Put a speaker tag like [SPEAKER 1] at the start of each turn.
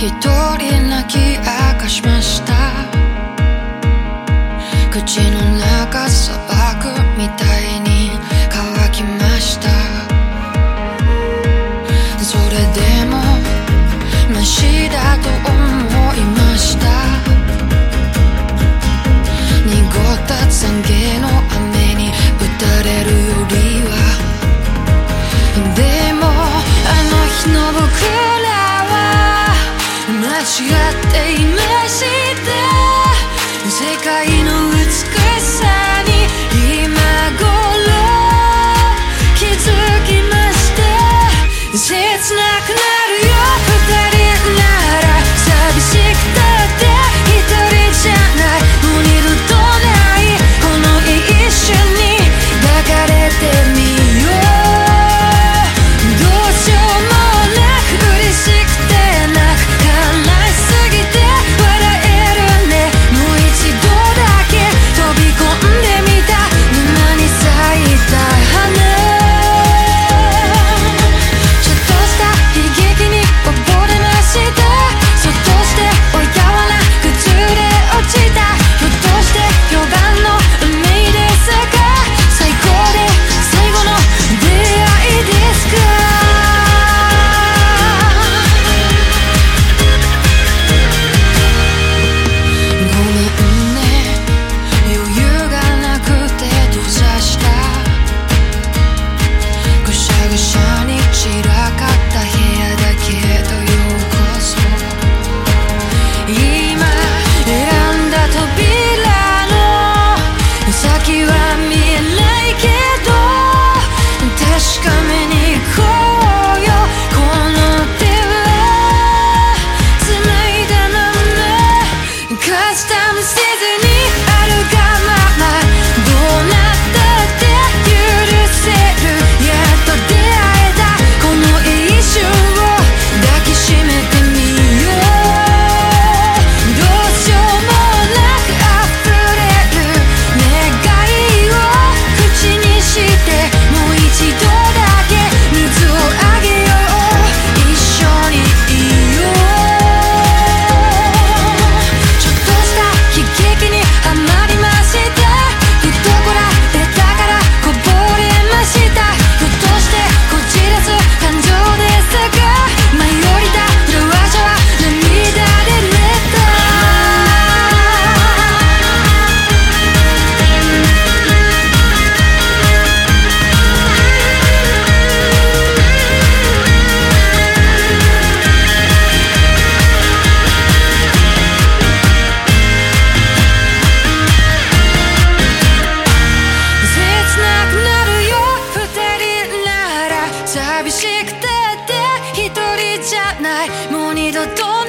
[SPEAKER 1] 一人泣き明かしました。口の中砂漠みたいに乾きました。それでもマシだと思いました。濁った懺悔の雨に打たれるよりは。でもあの日の僕しっていました世界の美し todo